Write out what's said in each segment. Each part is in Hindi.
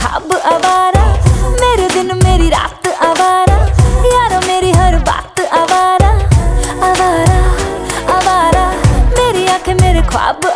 खाब आवारा, मेरे दिन मेरी रात आवारा, यार मेरी हर बात आवारा आवारा आवारा, मेरी आँखें मेरे ख्वाब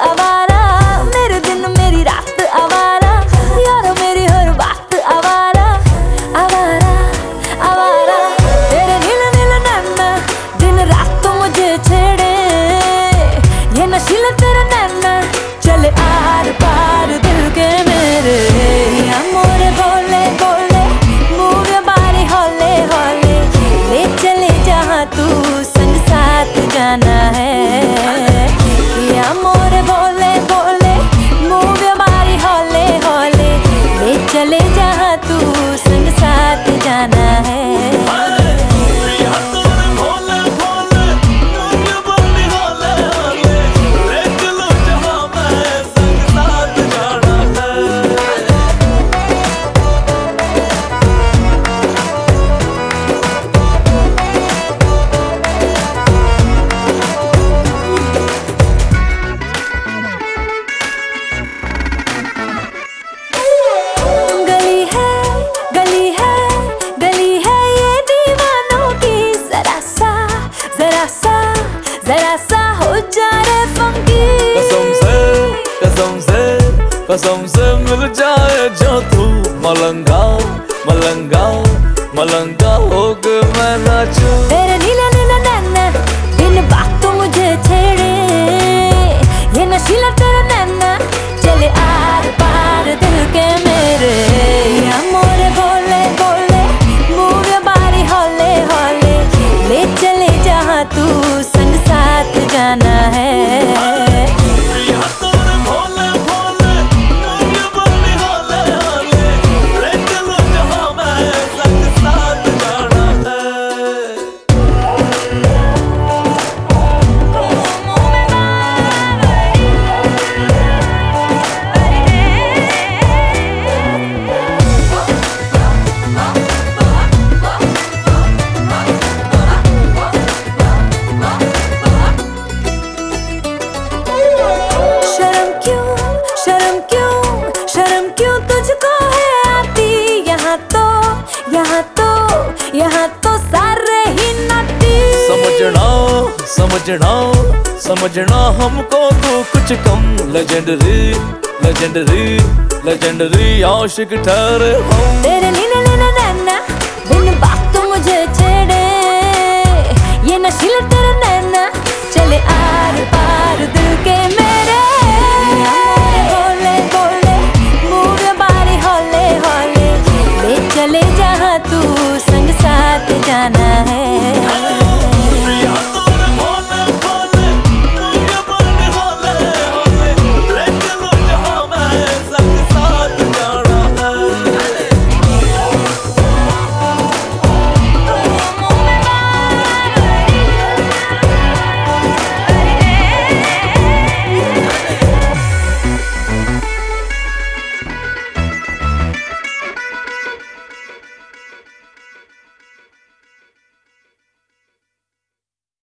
कसम से कसम से मिल जाए जो तू मलंगा मलंगा मलंगा होके मैं नाचूं यहाँ तो यहाँ तो सारे ही नाती समझना समझना समझना हमको तो कुछ कम। लेजेंडरी लेजेंडरी लेजेंडरी आशिक ठहरे हम। तेरे नीले नैना